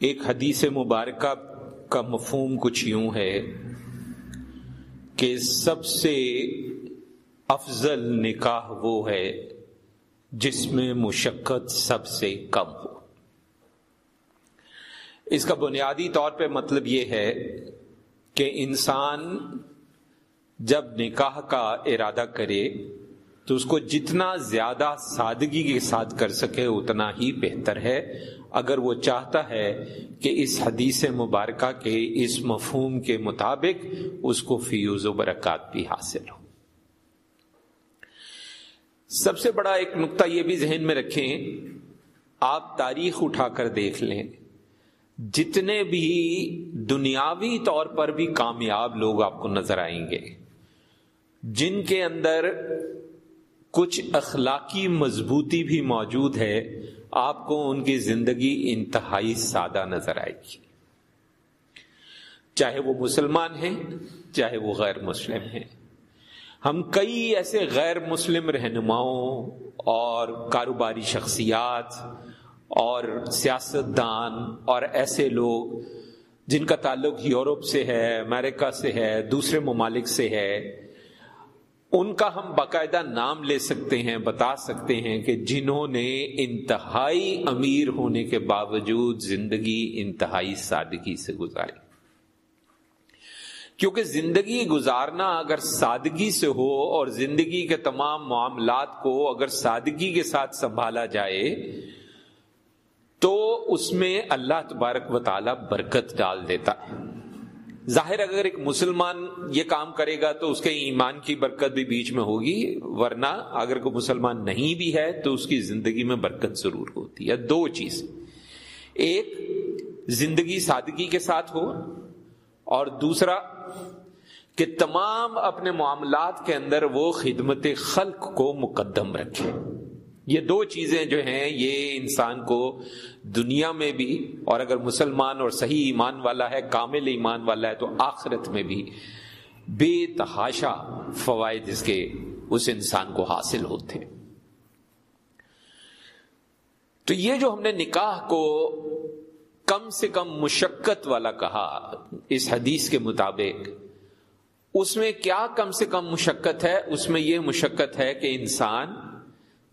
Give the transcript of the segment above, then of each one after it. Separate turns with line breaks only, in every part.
ایک حدیث مبارکہ کا مفہوم کچھ یوں ہے کہ سب سے افضل نکاح وہ ہے جس میں مشقت سب سے کم ہو۔ اس کا بنیادی طور پہ مطلب یہ ہے کہ انسان جب نکاح کا ارادہ کرے تو اس کو جتنا زیادہ سادگی کے ساتھ کر سکے اتنا ہی بہتر ہے اگر وہ چاہتا ہے کہ اس حدیث مبارکہ کے اس مفہوم کے مطابق اس کو فیوز و برکات بھی حاصل ہو۔ سب سے بڑا ایک نقطہ یہ بھی ذہن میں رکھیں، آپ تاریخ اٹھا کر دیکھ لیں۔ جتنے بھی دنیاوی طور پر بھی کامیاب لوگ آپ کو نظر آئیں گے، جن کے اندر کچھ اخلاقی مضبوطی بھی موجود ہے آپ کو ان کی زندگی انتہائی سادہ نظر آئے گی۔ چاہے وہ مسلمان ہیں، چاہے وہ غیر مسلم ہیں۔ ہم کئی ایسے غیر مسلم رہنماؤں اور کاروباری شخصیات اور سیاست دان اور ایسے لوگ جن کا تعلق یورپ سے ہے، امریکہ سے ہے، دوسرے ممالک سے ہے ان کا ہم باقاعدہ نام لے سکتے ہیں، بتا سکتے ہیں کہ جنہوں نے انتہائی امیر ہونے کے باوجود زندگی انتہائی سادگی سے گزاری۔ کیونکہ زندگی گزارنا اگر سادگی سے ہو اور زندگی کے تمام معاملات کو اگر سادگی کے ساتھ سنبھالا جائے، تو اس میں اللہ تبارک و تعالی برکت ڈال دیتا ہے۔ ظاہر اگر ایک مسلمان یہ کام کرے گا تو اس کے ایمان کی برکت بھی بیچ میں ہوگی، ورنہ اگر کوئی مسلمان نہیں بھی ہے تو اس کی زندگی میں برکت ضرور ہوتی ہے۔ دو چیز۔ ایک، زندگی سادگی کے ساتھ ہو، اور دوسرا، کہ تمام اپنے معاملات کے اندر وہ خدمت خلق کو مقدم رکھے۔ یہ دو چیزیں جو ہیں، یہ انسان کو دنیا میں بھی اور اگر مسلمان اور صحیح ایمان والا ہے، کامل ایمان والا ہے، تو آخرت میں بھی بے تحاشا فوائد اس کے، اس انسان کو حاصل ہوتے تو یہ جو ہم نے نکاح کو کم سے کم مشقت والا کہا اس حدیث کے مطابق، اس میں کیا کم سے کم مشقت ہے؟ اس میں یہ مشقت ہے کہ انسان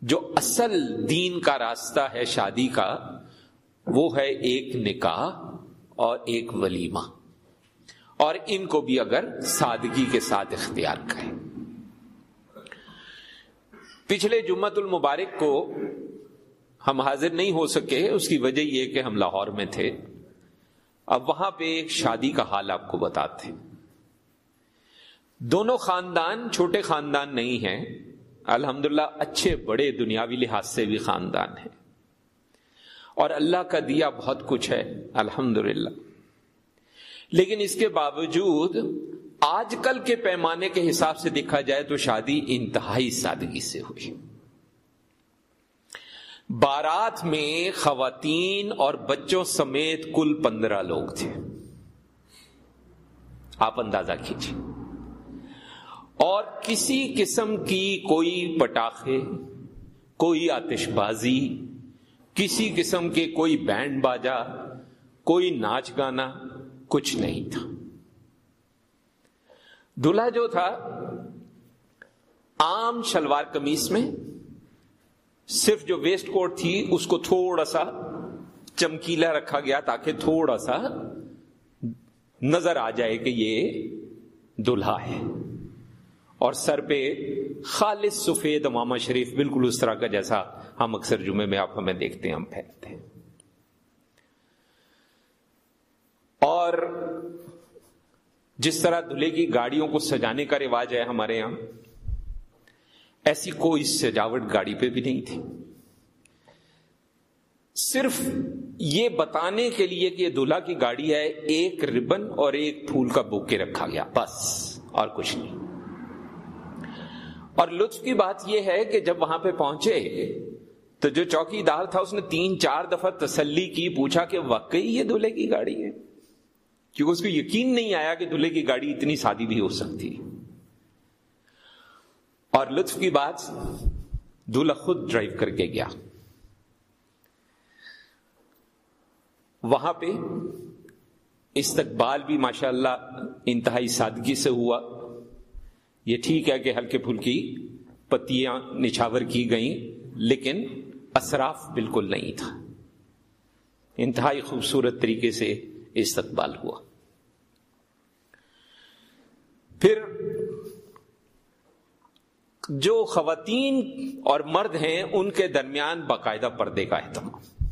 جو اصل دین کا راستہ ہے شادی کا، وہ ہے ایک نکاح اور ایک ولیمہ۔ اور ان کو بھی اگر سادگی کے ساتھ اختیار کریں۔ پچھلے جمعت المبارک کو ہم حاضر نہیں ہو سکے، اس کی وجہ یہ کہ ہم لاہور میں تھے۔ اب وہاں پہ ایک شادی کا حال آپ کو بتاتے دونوں خاندان چھوٹے خاندان نہیں ہیں۔ الحمد اچھے بڑے دنیاوی لحاظ سے بھی خاندان ہے اور اللہ کا دیا بہت کچھ ہے الحمد لیکن اس کے باوجود آج کل کے پیمانے کے حساب سے دیکھا جائے تو شادی انتہائی سادگی سے ہوئی۔ بارات میں خواتین اور بچوں سمیت کل پندرہ لوگ تھے۔ آپ اندازہ کیجیے اور کسی قسم کی کوئی پٹاخے، کوئی آتش بازی، کسی قسم کے کوئی بینڈ باجا، کوئی ناچ گانا، کچھ نہیں تھا۔ دلہا جو تھا، عام شلوار کمیز میں، صرف جو ویسٹ کوٹ تھی، اس کو تھوڑا سا چمکیلا رکھا گیا تاکہ تھوڑا سا نظر آ جائے کہ یہ دلہا ہے۔ اور سر پہ خالص سفید امامہ شریف بالکل اس طرح کا جیسا ہم اکثر جمعے میں آپ ہمیں دیکھتے ہیں، ہم پھیلتے ہیں۔ اور جس طرح دلہے کی گاڑیوں کو سجانے کا رواج ہے ہمارے یہاں، ایسی کوئی سجاوٹ گاڑی پہ بھی نہیں تھی۔ صرف یہ بتانے کے لیے کہ یہ دلہا کی گاڑی ہے، ایک ربن اور ایک پھول کا بوکے رکھا گیا، بس، اور کچھ نہیں۔ اور لطف کی بات یہ ہے کہ جب وہاں پہ پہنچے تو جو چوکی دار تھا، اس نے تین چار دفعہ تسلی کی، پوچھا کہ واقعی یہ دلہے کی گاڑی ہے؟ کیونکہ اس کو یقین نہیں آیا کہ دلہے کی گاڑی اتنی سادی بھی ہو سکتی۔ اور لطف کی بات، دلہا خود ڈرائیو کر کے گیا۔ وہاں پہ استقبال بھی ماشاء اللہ انتہائی سادگی سے ہوا۔ یہ ٹھیک ہے کہ ہلکے پھلکی پتیاں نچھاور کی گئیں، لیکن اصراف بالکل نہیں تھا۔ انتہائی خوبصورت طریقے سے استقبال ہوا۔ پھر جو خواتین اور مرد ہیں، ان کے درمیان باقاعدہ پردے کا اہتمام۔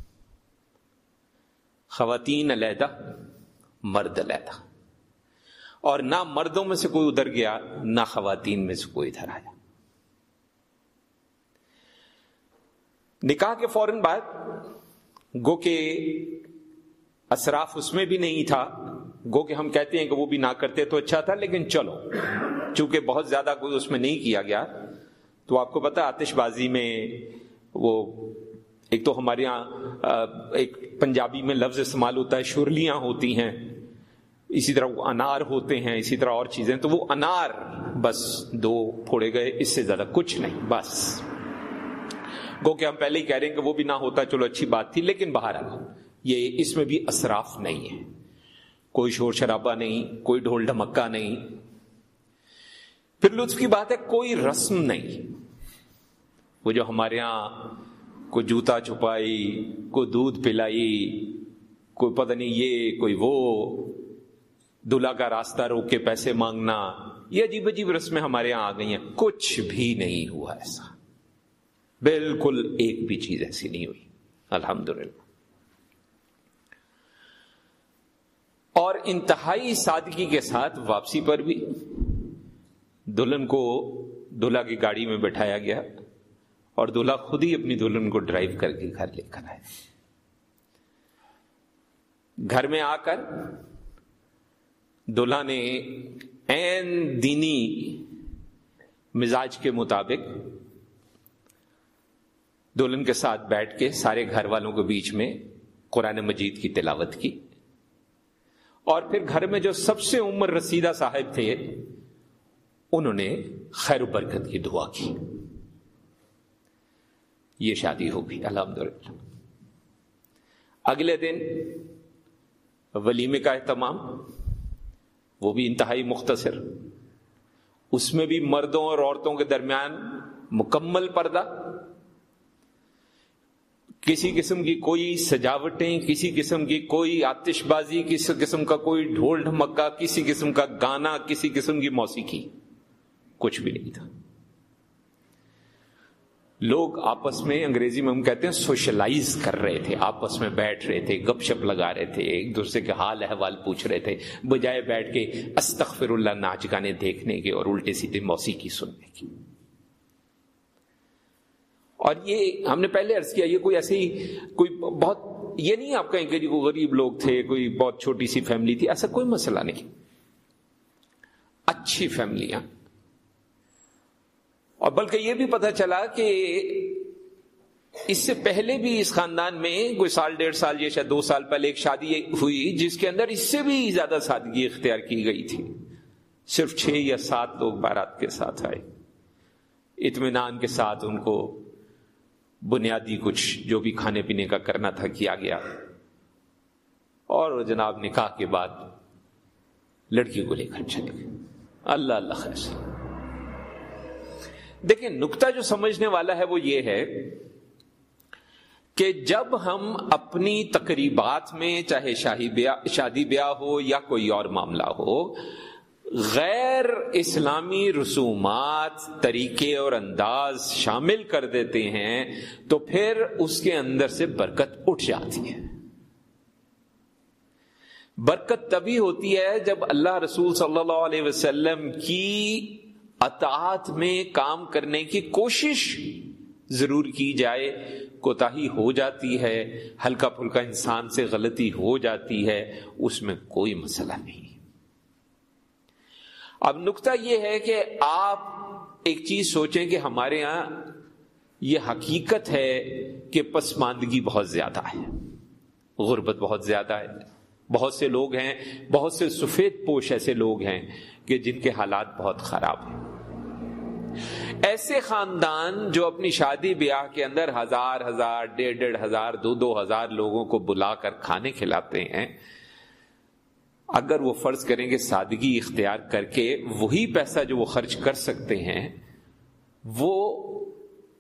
خواتین علیحدہ، مرد علیحدہ۔ اور نہ مردوں میں سے کوئی ادھر گیا، نہ خواتین میں سے کوئی ادھر آیا۔ نکاح کے فوراً بعد، گو کے اصراف اس میں بھی نہیں تھا۔ گو کہ ہم کہتے ہیں کہ وہ بھی نہ کرتے تو اچھا تھا، لیکن چلو، چونکہ بہت زیادہ کوئی اس میں نہیں کیا گیا، تو آپ کو پتا آتش بازی میں وہ ایک تو ہمارے یہاں ایک پنجابی میں لفظ استعمال ہوتا ہے شرلیاں ہوتی ہیں۔ اسی طرح وہ انار ہوتے ہیں، اسی طرح اور چیزیں، تو وہ انار بس دو پھوڑے گئے، اس سے زیادہ کچھ نہیں، بس۔ گو کہ ہم پہلے ہی کہہ رہے ہیں کہ وہ بھی نہ ہوتا، چلو اچھی بات تھی، لیکن باہر یہ اس میں بھی اصراف نہیں ہے۔ کوئی شور شرابہ نہیں، کوئی ڈھول ڈھمکا نہیں۔ پھر لطف کی بات ہے، کوئی رسم نہیں۔ وہ جو ہمارے یہاں کوئی جوتا چھپائی، کوئی دودھ پلائی، کوئی پتہ نہیں یہ، کوئی وہ دلہا کا راستہ روک کے پیسے مانگنا، یہ عجیب عجیب رسمیں ہمارے یہاں آ گئی ہیں۔ کچھ بھی نہیں ہوا ایسا۔ بالکل ایک بھی چیز ایسی نہیں ہوئی۔ الحمد اور انتہائی سادگی کے ساتھ واپسی پر بھی دلہن کو دلہا کی گاڑی میں بٹھایا گیا اور دلہا خود ہی اپنی دلہن کو ڈرائیو کر کے گھر لے کر آئے گھر میں آ کر دلہا نے این دینی مزاج کے مطابق دلہن کے ساتھ بیٹھ کے سارے گھر والوں کے بیچ میں قرآن مجید کی تلاوت کی۔ اور پھر گھر میں جو سب سے عمر رسیدہ صاحب تھے، انہوں نے خیر و برکت کی دعا کی۔ یہ شادی ہوگی الحمد للہ اگلے دن ولیمے کا اہتمام وہ بھی انتہائی مختصر۔ اس میں بھی مردوں اور عورتوں کے درمیان مکمل پردہ۔ کسی قسم کی کوئی سجاوٹیں، کسی قسم کی کوئی آتش بازی کسی قسم کا کوئی ڈھول ڈھمکا، کسی قسم کا گانا، کسی قسم کی موسیقی۔ کچھ بھی نہیں تھا۔ لوگ آپس میں انگریزی میں ہم کہتے ہیں سوشلائز کر رہے تھے، آپس میں بیٹھ رہے تھے، گپ شپ لگا رہے تھے، ایک دوسرے کے حال احوال پوچھ رہے تھے، بجائے بیٹھ کے استخر اللہ ناچ گانے دیکھنے کے اور الٹے سیدھے موسیقی سننے کی۔ اور یہ ہم نے پہلے عرض کیا، یہ کوئی ایسی، کوئی بہت، یہ نہیں آپ کہیں کہ جی کوئی غریب لوگ تھے، کوئی بہت چھوٹی سی فیملی تھی، ایسا کوئی مسئلہ نہیں۔ اچھی فیملیاں۔ اور بلکہ یہ بھی پتہ چلا کہ اس سے پہلے بھی اس خاندان میں کوئی سال ڈیڑھ سال یا شاید دو سال پہلے ایک شادی ہوئی جس کے اندر اس سے بھی زیادہ سادگی اختیار کی گئی تھی۔ صرف چھ یا سات لوگ بارات کے ساتھ آئے۔ اطمینان کے ساتھ ان کو بنیادی کچھ جو بھی کھانے پینے کا کرنا تھا کیا گیا۔ اور جناب نکاح کے بعد لڑکی کو لے کر چلے گئے۔ اللہ اللہ خیر دیکھیں نقطہ جو سمجھنے والا ہے وہ یہ ہے کہ جب ہم اپنی تقریبات میں، چاہے شاہی بیاہ، شادی بیاہ ہو یا کوئی اور معاملہ ہو، غیر اسلامی رسومات، طریقے اور انداز شامل کر دیتے ہیں، تو پھر اس کے اندر سے برکت اٹھ جاتی ہے۔ برکت تبھی ہوتی ہے جب اللہ رسول صلی اللہ علیہ وسلم کی اطاعت میں کام کرنے کی کوشش ضرور کی جائے کوتا ہو جاتی ہے ہلکا پھلکا انسان سے غلطی ہو جاتی ہے، اس میں کوئی مسئلہ نہیں۔ اب نقطہ یہ ہے کہ آپ ایک چیز سوچیں کہ ہمارے یہاں یہ حقیقت ہے کہ پسماندگی بہت زیادہ ہے، غربت بہت زیادہ ہے۔ بہت سے لوگ ہیں، بہت سے سفید پوش ایسے لوگ ہیں کہ جن کے حالات بہت خراب ہیں۔ ایسے خاندان جو اپنی شادی بیاہ کے اندر ہزار ہزار، ڈیڑھ ڈیڑھ ہزار، دو دو ہزار لوگوں کو بلا کر کھانے کھلاتے ہیں، اگر وہ فرض کریں گے سادگی اختیار کر کے وہی پیسہ جو وہ خرچ کر سکتے ہیں، وہ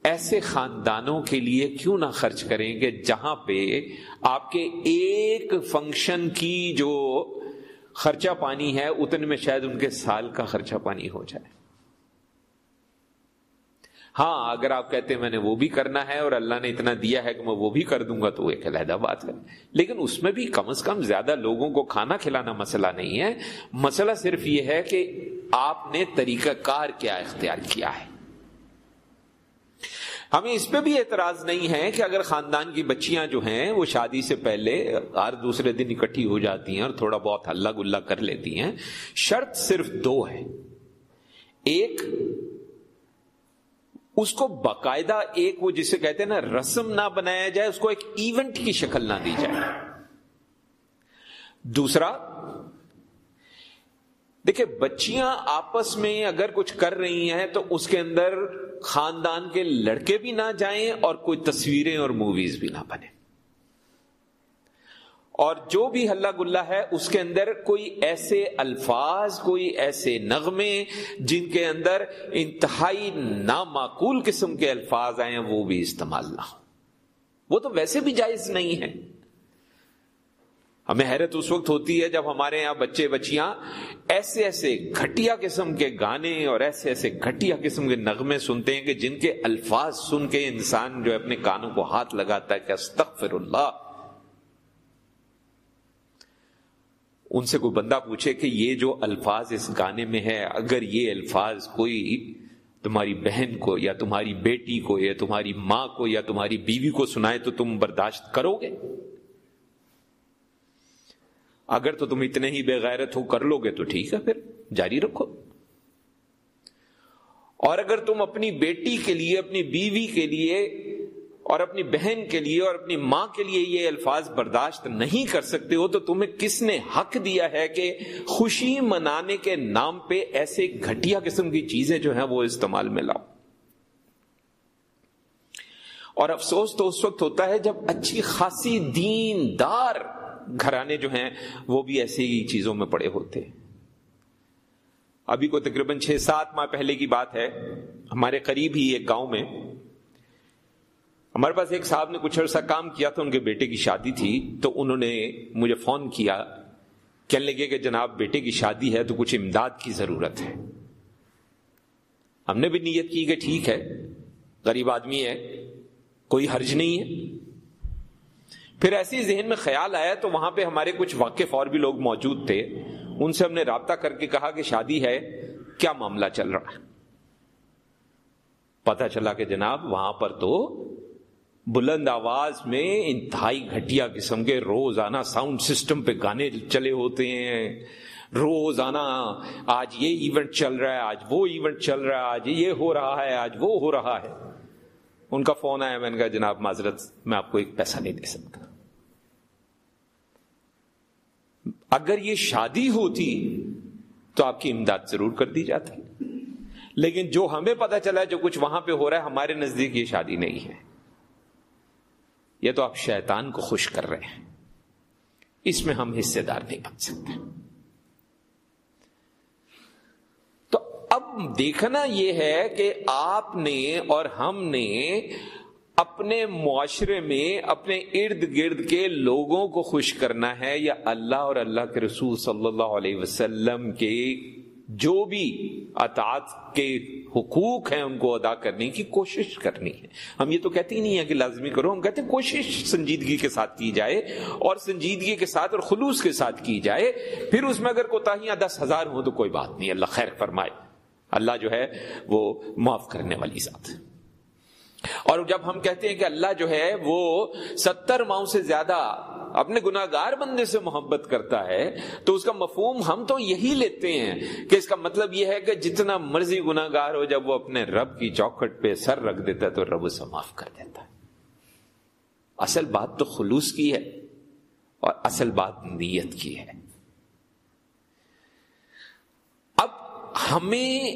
ایسے خاندانوں کے لیے کیوں نہ خرچ کریں گے جہاں پہ آپ کے ایک فنکشن کی جو خرچہ پانی ہے، اتنے میں شاید ان کے سال کا خرچہ پانی ہو جائے۔ ہاں اگر آپ کہتے ہیں میں نے وہ بھی کرنا ہے اور اللہ نے اتنا دیا ہے کہ میں وہ بھی کر دوں گا، تو ایک علیحدہ بات ہے۔ لیکن اس میں بھی کم از کم زیادہ لوگوں کو کھانا کھلانا مسئلہ نہیں ہے۔ مسئلہ صرف یہ ہے کہ آپ نے طریقہ کار کیا اختیار کیا ہے۔ ہمیں اس پہ بھی اعتراض نہیں ہے کہ اگر خاندان کی بچیاں جو ہیں، وہ شادی سے پہلے ہر دوسرے دن اکٹھی ہو جاتی ہیں اور تھوڑا بہت ہلہ گلا کر لیتی ہیں۔ شرط صرف دو ہے ایک اس کو باقاعدہ ایک وہ جسے کہتے ہیں نا، رسم نہ بنایا جائے، اس کو ایک ایونٹ کی شکل نہ دی جائے۔ دوسرا، دیکھیں بچیاں آپس میں اگر کچھ کر رہی ہیں تو اس کے اندر خاندان کے لڑکے بھی نہ جائیں اور کوئی تصویریں اور موویز بھی نہ بنے اور جو بھی ہلہ گلا ہے، اس کے اندر کوئی ایسے الفاظ، کوئی ایسے نغمے جن کے اندر انتہائی نامعقول قسم کے الفاظ آئے ہیں، وہ بھی استعمال نہ ہو وہ تو ویسے بھی جائز نہیں ہے ہمیں حیرت اس وقت ہوتی ہے جب ہمارے یہاں بچے بچیاں ایسے ایسے گھٹیا قسم کے گانے اور ایسے ایسے گھٹیا قسم کے نغمے سنتے ہیں کہ جن کے الفاظ سن کے انسان جو اپنے کانوں کو ہاتھ لگاتا ہے کہ استغفر اللہ ان سے کوئی بندہ پوچھے کہ یہ جو الفاظ اس گانے میں ہے اگر یہ الفاظ کوئی تمہاری بہن کو یا تمہاری بیٹی کو یا تمہاری ماں کو یا تمہاری بیوی کو سنائے تو تم برداشت کرو گے؟ اگر تو تم اتنے ہی بے غیرت ہو، کر لو گے تو ٹھیک ہے پھر، جاری رکھو۔ اور اگر تم اپنی بیٹی کے لیے، اپنی بیوی کے لیے اور اپنی بہن کے لیے اور اپنی ماں کے لیے یہ الفاظ برداشت نہیں کر سکتے ہو تو تمہیں کس نے حق دیا ہے کہ خوشی منانے کے نام پہ ایسے گھٹیا قسم کی چیزیں جو ہیں وہ استعمال میں لاؤ۔ اور افسوس تو اس وقت ہوتا ہے جب اچھی خاصی دین دار گھرانے جو ہیں وہ بھی ایسی چیزوں میں پڑے ہوتے ابھی کو تقریباً چھ سات ماہ پہلے کی بات ہے، ہمارے قریب ہی ایک گاؤں میں ہمارے پاس ایک صاحب نے کچھ عرصہ کام کیا تھا، ان کے بیٹے کی شادی تھی، تو انہوں نے مجھے فون کیا، کہنے لگے کہ جناب بیٹے کی شادی ہے تو کچھ امداد کی ضرورت ہے۔ ہم نے بھی نیت کی کہ ٹھیک ہے، غریب آدمی ہے، کوئی حرج نہیں ہے۔ پھر ایسی ذہن میں خیال آیا تو وہاں پہ ہمارے کچھ واقف اور بھی لوگ موجود تھے، ان سے ہم نے رابطہ کر کے کہا کہ شادی ہے، کیا معاملہ چل رہا ہے؟ پتا چلا کہ جناب وہاں پر تو بلند آواز میں انتہائی گھٹیا قسم کے روزانہ ساؤنڈ سسٹم پہ گانے چلے ہوتے ہیں۔ روزانہ آج یہ ایونٹ چل رہا ہے، آج وہ ایونٹ چل رہا ہے، آج یہ ہو رہا ہے، آج وہ ہو رہا ہے۔ ان کا فون آیا، میں نے کہا جناب معذرت، میں آپ کو ایک پیسہ نہیں دے سکتا۔ اگر یہ شادی ہوتی تو آپ کی امداد ضرور کر دی جاتی۔ لیکن جو ہمیں پتا چلا، جو کچھ وہاں پہ ہو رہا ہے، ہمارے نزدیک یہ شادی نہیں ہے۔ یہ تو آپ شیطان کو خوش کر رہے ہیں۔ اس میں ہم حصے دار نہیں بن سکتے۔ تو اب دیکھنا یہ ہے کہ آپ نے اور ہم نے اپنے معاشرے میں اپنے ارد گرد کے لوگوں کو خوش کرنا ہے یا اللہ اور اللہ کے رسول صلی اللہ علیہ وسلم کے جو بھی اطاعت کے حقوق ہیں ان کو ادا کرنے کی کوشش کرنی ہے۔ ہم یہ تو کہتے ہی نہیں ہے کہ لازمی کرو، ہم کہتے ہیں کوشش سنجیدگی کے ساتھ کی جائے اور سنجیدگی کے ساتھ اور خلوص کے ساتھ کی جائے۔ پھر اس میں اگر کوتاہیاں دس ہزار ہوں تو کوئی بات نہیں، اللہ خیر فرمائے۔ اللہ جو ہے وہ معاف کرنے والی ذات۔ اور جب ہم کہتے ہیں کہ اللہ جو ہے وہ ستر ماؤں سے زیادہ اپنے گناگار بندے سے محبت کرتا ہے، تو اس کا مفہوم ہم تو یہی لیتے ہیں کہ اس کا مطلب یہ ہے کہ جتنا مرضی گناگار ہو، جب وہ اپنے رب کی چوکھٹ پہ سر رکھ دیتا ہے تو رب اسے معاف کر دیتا ہے۔ اصل بات تو خلوص کی ہے اور اصل بات نیت کی ہے۔ اب ہمیں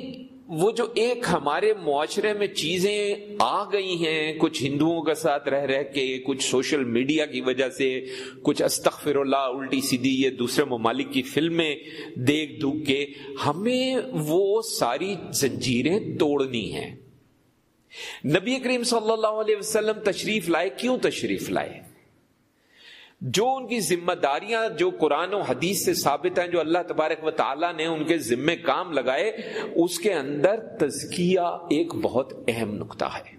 وہ جو ایک ہمارے معاشرے میں چیزیں آ گئی ہیں، کچھ ہندوؤں کے ساتھ رہ رہ کے، کچھ سوشل میڈیا کی وجہ سے، کچھ استغفر اللہ الٹی سیدھی یہ دوسرے ممالک کی فلمیں دیکھ دکھ کے، ہمیں وہ ساری زنجیریں توڑنی ہیں۔ نبی کریم صلی اللہ علیہ وسلم تشریف لائے، کیوں تشریف لائے؟ جو ان کی ذمہ داریاں جو قرآن و حدیث سے ثابت ہیں، جو اللہ تبارک و تعالیٰ نے ان کے ذمے کام لگائے، اس کے اندر تزکیہ ایک بہت اہم نقطہ ہے۔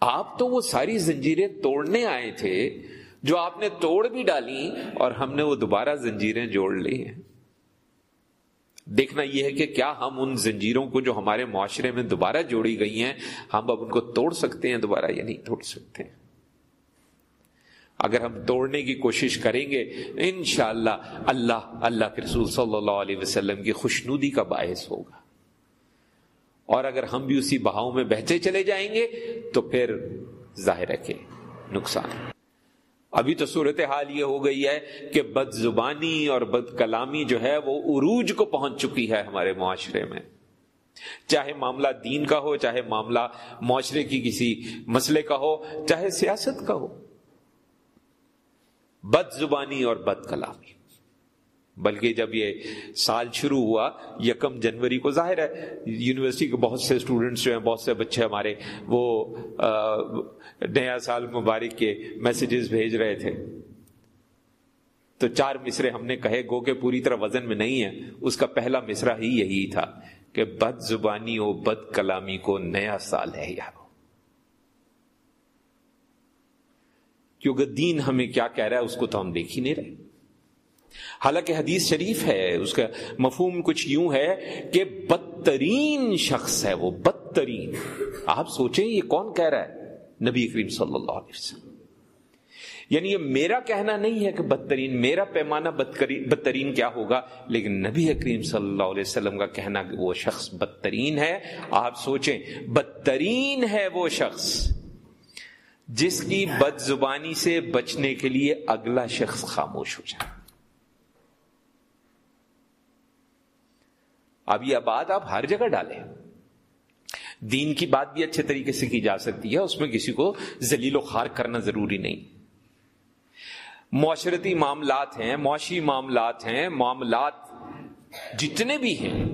آپ تو وہ ساری زنجیریں توڑنے آئے تھے، جو آپ نے توڑ بھی ڈالی اور ہم نے وہ دوبارہ زنجیریں جوڑ لی ہیں۔ دیکھنا یہ ہے کہ کیا ہم ان زنجیروں کو جو ہمارے معاشرے میں دوبارہ جوڑی گئی ہیں، ہم اب ان کو توڑ سکتے ہیں دوبارہ یا نہیں توڑ سکتے ہیں۔ اگر ہم توڑنے کی کوشش کریں گے، انشاءاللہ اللہ اللہ کے رسول صلی اللہ علیہ وسلم کی خوشنودی کا باعث ہوگا۔ اور اگر ہم بھی اسی بہاؤ میں بہتے چلے جائیں گے، تو پھر ظاہر ہے کہ نقصان ابھی تو صورت حال یہ ہو گئی ہے کہ بد زبانی اور بد کلامی جو ہے، وہ عروج کو پہنچ چکی ہے ہمارے معاشرے میں۔ چاہے معاملہ دین کا ہو، چاہے معاملہ معاشرے کی کسی مسئلے کا ہو، چاہے سیاست کا ہو۔ بد زبانی اور بد کلامی۔ بلکہ جب یہ سال شروع ہوا یکم جنوری کو ظاہر ہے، یونیورسٹی کے بہت سے اسٹوڈنٹس جو ہیں، بہت سے بچے ہمارے، وہ نیا سال مبارک کے میسیجز بھیج رہے تھے۔ تو چار مصرے ہم نے کہے، گو کہ پوری طرح وزن میں نہیں ہے، اس کا پہلا مصرا ہی یہی تھا کہ بد زبانی و بد کلامی کو نیا سال ہے یار کیونکہ دین ہمیں کیا کہہ رہا ہے، اس کو تو ہم دیکھ ہی نہیں رہے۔ حالانکہ حدیث شریف ہے، اس کا مفہوم کچھ یوں ہے کہ بدترین شخص ہے وہ، بدترین۔ آپ سوچیں یہ کون کہہ رہا ہے؟ نبی کریم صلی اللہ علیہ وسلم۔ یعنی یہ میرا کہنا نہیں ہے کہ بدترین، میرا پیمانہ بدترین کیا ہوگا، لیکن نبی کریم صلی اللہ علیہ وسلم کا کہنا کہ وہ شخص بدترین ہے۔ آپ سوچیں، بدترین ہے وہ شخص۔ جس کی بد زبانی سے بچنے کے لیے اگلا شخص خاموش ہو جائے۔ اب یہ بات آپ ہر جگہ ڈالیں۔ دین کی بات بھی اچھے طریقے سے کی جا سکتی ہے، اس میں کسی کو ذلیل و خار کرنا ضروری نہیں۔ معاشرتی معاملات ہیں، معاشی معاملات ہیں، معاملات جتنے بھی ہیں،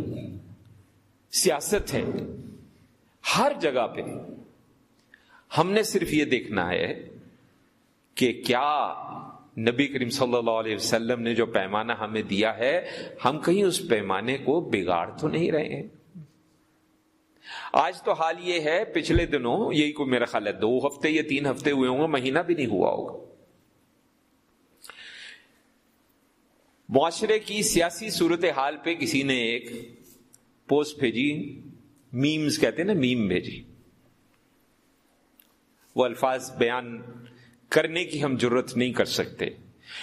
سیاست ہے ہر جگہ پہ ہم نے صرف یہ دیکھنا ہے کہ کیا نبی کریم صلی اللہ علیہ وسلم نے جو پیمانہ ہمیں دیا ہے، ہم کہیں اس پیمانے کو بگاڑ تو نہیں رہے ہیں۔ آج تو حال یہ ہے، پچھلے دنوں یہی کوئی میرا خیال ہے، دو ہفتے یا تین ہفتے ہوئے ہوں گے، مہینہ بھی نہیں ہوا ہوگا۔ معاشرے کی سیاسی صورت حال پہ کسی نے ایک پوسٹ بھیجی، میمز کہتے ہیں نا، میم بھیجی۔ وہ الفاظ بیان کرنے کی ہم ضرورت نہیں کر سکتے۔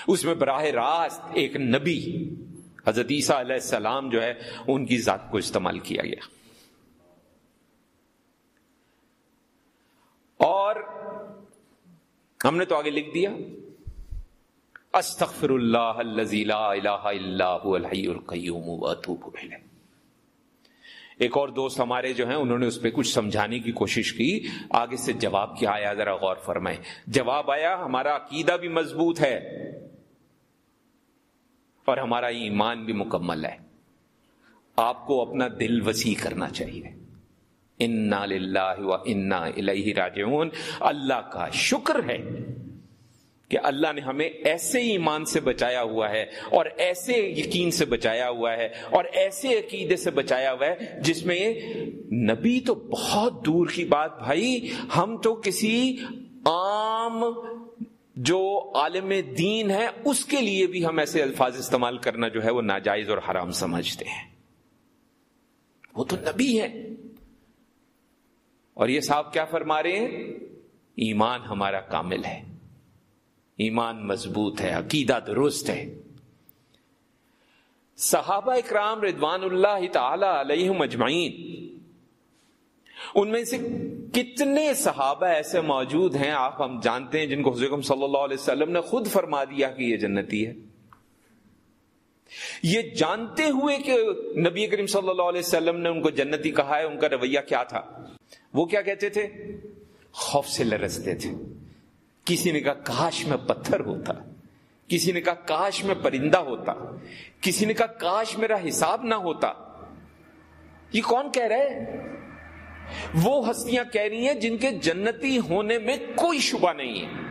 اس میں براہ راست ایک نبی، حضرت عیسیٰ علیہ السلام جو ہے، ان کی ذات کو استعمال کیا گیا۔ اور ہم نے تو آگے لکھ دیا، استغفر اللہ لا الہ الا هو الحی القیوم واتوب الیہ۔ ایک اور دوست ہمارے جو ہیں، انہوں نے اس پہ کچھ سمجھانے کی کوشش کی۔ آگے سے جواب کیا، آیا ذرا غور فرمائے جواب آیا، ہمارا عقیدہ بھی مضبوط ہے، اور ہمارا ایمان بھی مکمل ہے۔ آپ کو اپنا دل وسیع کرنا چاہیے۔ انا و انا الہ راجعون۔ اللہ کا شکر ہے۔ کہ اللہ نے ہمیں ایسے ایمان سے بچایا ہوا ہے اور ایسے یقین سے بچایا ہوا ہے اور ایسے عقیدے سے بچایا ہوا ہے جس میں نبی تو بہت دور کی بات بھائی، ہم تو کسی عام جو عالم دین ہے، اس کے لیے بھی ہم ایسے الفاظ استعمال کرنا جو ہے وہ ناجائز اور حرام سمجھتے ہیں۔ وہ تو نبی ہے اور یہ صاحب کیا فرما رہے ہیں؟ ایمان ہمارا کامل ہے۔ ایمان مضبوط ہے، عقیدہ درست ہے۔ صحابہ اکرام ردوان اللہ تعالی علیہ مجمعین ان میں سے کتنے صحابہ ایسے موجود ہیں آپ ہم جانتے ہیں جن کو حضرت صلی اللہ علیہ وسلم نے خود فرما دیا کہ یہ جنتی ہے۔ یہ جانتے ہوئے کہ نبی کریم صلی اللہ علیہ وسلم نے ان کو جنتی کہا ہے، ان کا رویہ کیا تھا؟ وہ کیا کہتے تھے؟ خوف سے لرستے تھے۔ کسی نے کہا کاش میں پتھر ہوتا، کسی نے کہا کاش میں پرندہ ہوتا، کسی نے کہا کاش میرا حساب نہ ہوتا۔ یہ کون کہہ رہے وہ ہستیاں کہہ رہی ہیں جن کے جنتی ہونے میں کوئی شبہ نہیں ہے۔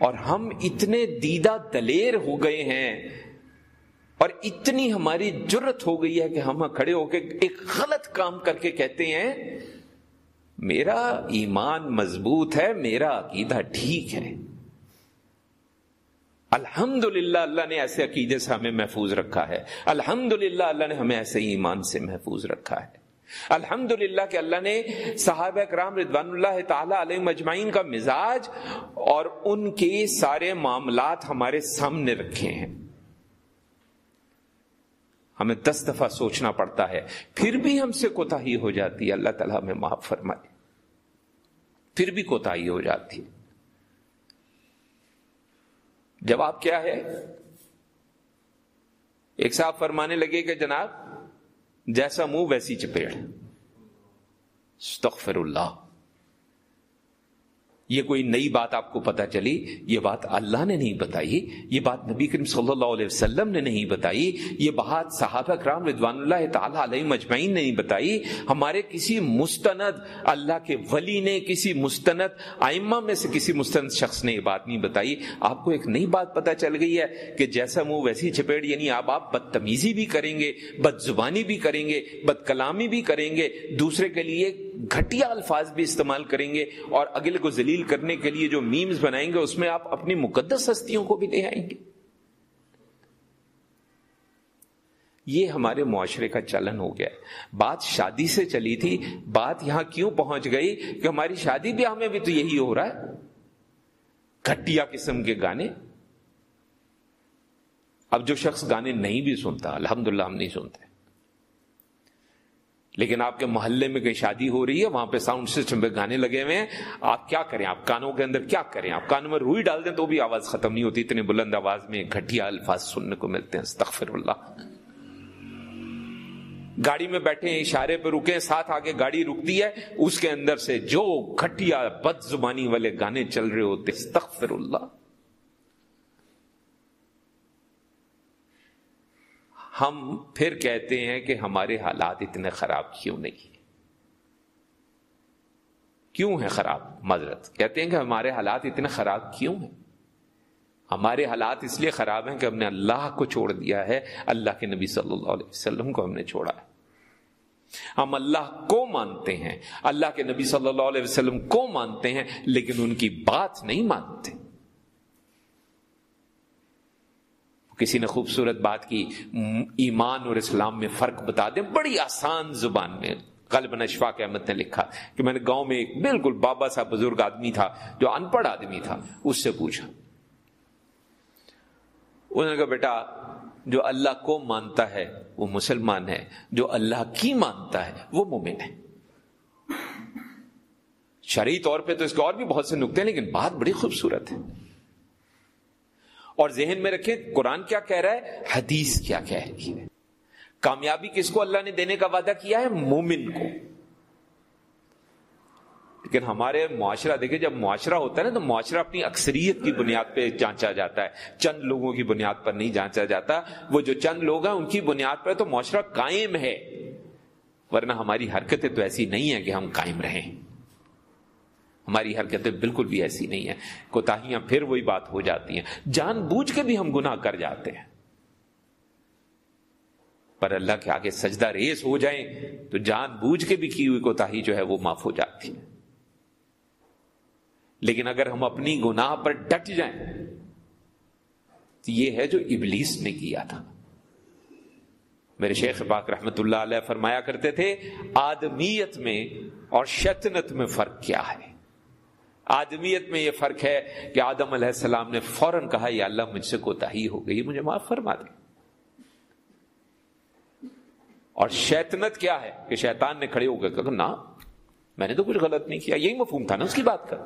اور ہم اتنے دیدہ دلیر ہو گئے ہیں، اور اتنی ہماری جرت ہو گئی ہے کہ ہم کھڑے ہو کے ایک غلط کام کر کے کہتے ہیں میرا ایمان مضبوط ہے، میرا عقیدہ ٹھیک ہے۔ الحمد للہ اللہ نے ایسے عقیدے سے ہمیں محفوظ رکھا ہے۔ الحمد للہ اللہ نے ہمیں ایسے ایمان سے محفوظ رکھا ہے۔ الحمد للہ کہ اللہ نے صحابہ کرام ردوان اللہ تعالی علیہ مجمعین کا مزاج اور ان کے سارے معاملات ہمارے سامنے رکھے ہیں۔ ہمیں دس دفعہ سوچنا پڑتا ہے، پھر بھی ہم سے کوتا ہی ہو جاتی ہے۔ اللہ تعالیٰ ہمیں معاف فرمائے۔ پھر بھی کوتاہی ہو جاتی۔ ہے جواب کیا ہے؟ ایک صاحب فرمانے لگے کہ جناب، جیسا منہ ویسی چپیڑ۔ استغفر اللہ۔ یہ کوئی نئی بات آپ کو پتا چلی، یہ بات اللہ نے نہیں بتائی، یہ بات نبی کریم صلی اللہ علیہ وسلم نے نہیں بتائی، یہ بات صحابہ کرام رضوان اللہ تعالیٰ علیہ مجمعین نے نہیں بتائی۔ ہمارے کسی مستند، اللہ کے ولی نے کسی مستند آئمہ میں سے کسی مستند شخص نے یہ بات نہیں بتائی۔ آپ کو ایک نئی بات پتا چل گئی ہے کہ جیسا منہ ویسی چپیڑ یعنی آپ آپ بدتمیزی بھی کریں گے بد زبانی بھی کریں گے بد کلامی بھی کریں گے۔ دوسرے کے لیے گھٹیا الفاظ بھی استعمال کریں گے اور اگلے کو ذلیل کرنے کے لیے جو میمز بنائیں گے، اس میں آپ اپنی مقدس ہستیوں کو بھی لے آئیں گے۔ یہ ہمارے معاشرے کا چلن ہو گیا۔ بات شادی سے چلی تھی، بات یہاں کیوں پہنچ گئی کہ ہماری شادی بیاہ میں بھی تو یہی ہو رہا ہے۔ گھٹیا قسم کے گانے۔ اب جو شخص گانے نہیں بھی سنتا، الحمدللہ ہم نہیں سنتے۔ لیکن آپ کے محلے میں کہیں شادی ہو رہی ہے، وہاں پہ ساؤنڈ سسٹم پہ گانے لگے ہوئے ہیں، آپ کیا کریں؟ آپ کانوں کے اندر کیا کریں؟ آپ کانوں میں روئی ڈال دیں تو بھی آواز ختم نہیں ہوتی۔ اتنے بلند آواز میں گھٹیا الفاظ سننے کو ملتے ہیں۔ استغفر اللہ۔ گاڑی میں بیٹھے اشارے پہ رکے ساتھ آگے گاڑی رکتی ہے۔ اس کے اندر سے جو گھٹیا بد زبانی والے گانے چل رہے ہوتے استغفر اللہ۔ ہم پھر کہتے ہیں کہ ہمارے حالات اتنے خراب کیوں نہیں کیوں ہیں خراب معذرت؟ کہتے ہیں کہ ہمارے حالات اتنے خراب کیوں ہیں؟ ہمارے حالات اس لیے خراب ہیں کہ ہم نے اللہ کو چھوڑ دیا ہے، اللہ کے نبی صلی اللہ علیہ وسلم کو ہم نے چھوڑا ہے۔ ہم اللہ کو مانتے ہیں، اللہ کے نبی صلی اللہ علیہ وسلم کو مانتے ہیں، لیکن ان کی بات نہیں مانتے۔ کسی نے خوبصورت بات کی ایمان اور اسلام میں فرق بتا دیں۔ بڑی آسان زبان میں قلب نشفاق احمد نے لکھا کہ میں نے گاؤں میں ایک بالکل بابا صاحب بزرگ آدمی تھا جو ان پڑھ آدمی تھا، اس سے پوچھا۔ انہوں نے کہا، بیٹا، جو اللہ کو مانتا ہے وہ مسلمان ہے، جو اللہ کی مانتا ہے وہ مومن ہے۔ شرعی طور پہ تو اس کے اور بھی بہت سے نقطے ہیں، لیکن بات بڑی خوبصورت ہے۔ اور ذہن میں رکھیں قرآن کیا کہہ رہا ہے؟ حدیث کیا کہہ رہی ہے۔ کامیابی کس کو اللہ نے دینے کا وعدہ کیا ہے؟ مومن کو۔ لیکن ہمارے معاشرہ، دیکھیں جب معاشرہ ہوتا ہے نا، تو معاشرہ اپنی اکثریت کی بنیاد پہ جانچا جاتا ہے۔ چند لوگوں کی بنیاد پر نہیں جانچا جاتا۔ وہ جو چند لوگ ہیں، ان کی بنیاد پر تو معاشرہ قائم ہے۔ ورنہ ہماری حرکتیں تو ایسی نہیں ہیں کہ ہم قائم رہیں۔ ہماری حرکتیں بالکل بھی ایسی نہیں ہیں۔ کوتاہیاں پھر وہی بات ہو جاتی ہیں۔ جان بوجھ کے بھی ہم گناہ کر جاتے ہیں۔ پر اللہ کے آگے سجدہ ریس ہو جائیں تو جان بوجھ کے بھی کی ہوئی کوتا جو ہے وہ معاف ہو جاتی ہے۔ لیکن اگر ہم اپنی گناہ پر ڈٹ جائیں تو یہ ہے جو ابلیس نے کیا تھا۔ میرے شیخ پاک رحمت اللہ علیہ فرمایا کرتے تھے، آدمیت میں اور شیطنت میں فرق کیا ہے؟ آدمیت میں یہ فرق ہے کہ آدم علیہ السلام نے فوراً کہا، یا اللہ مجھ سے کوتا ہی ہو گئی مجھے معاف فرما دے۔ اور شیطنت کیا ہے کہ شیطان نے کھڑے ہو گئے کہ نا میں نے تو کچھ غلط نہیں کیا، یہی مفہوم تھا نا، اس کی بات کر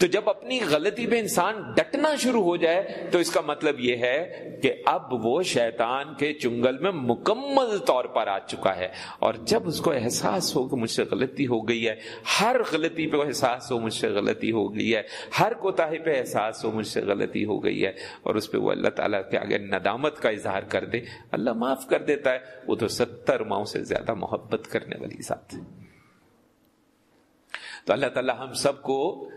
تو جب اپنی غلطی پہ انسان ڈٹنا شروع ہو جائے، تو اس کا مطلب یہ ہے کہ اب وہ شیطان کے چنگل میں مکمل طور پر آ چکا ہے۔ اور جب اس کو احساس ہو کہ مجھ سے غلطی ہو گئی ہے، ہر غلطی پہ احساس ہو مجھ سے غلطی ہو گئی ہے، ہر کوتا پہ احساس ہو مجھ سے غلطی ہو گئی ہے، اور اس پہ وہ اللہ تعالیٰ کے آگے ندامت کا اظہار کر دے۔ اللہ معاف کر دیتا ہے، وہ تو ستر ماؤں سے زیادہ محبت کرنے والی ذات ہے۔ تو اللہ تعالیٰ ہم سب کو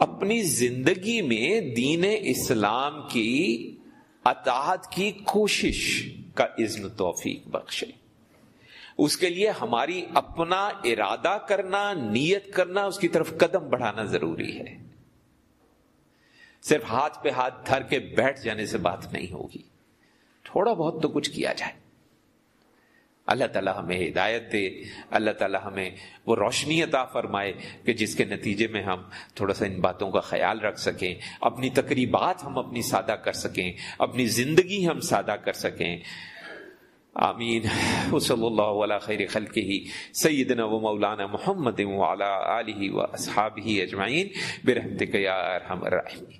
اپنی زندگی میں دین اسلام کی اطاعت کی کوشش کا اذن توفیق بخشے۔ اس کے لیے ہماری اپنا ارادہ کرنا، نیت کرنا، اس کی طرف قدم بڑھانا ضروری ہے۔ صرف ہاتھ پہ ہاتھ دھر کے بیٹھ جانے سے بات نہیں ہوگی۔ تھوڑا بہت تو کچھ کیا جائے۔ اللہ تعالیٰ ہمیں ہدایت دے، اللہ تعالیٰ ہمیں وہ روشنی عطا فرمائے کہ جس کے نتیجے میں ہم تھوڑا سا ان باتوں کا خیال رکھ سکیں، اپنی تقریبات ہم اپنی سادہ کر سکیں، اپنی زندگی ہم سادہ کر سکیں۔ آمین۔ صلی اللہ علیہ خیر خلق ہی سیدنا و مولانا محمد وعلا آلہ و اصحابہ اجمعین۔ برحمتک یا ارحم الراحمین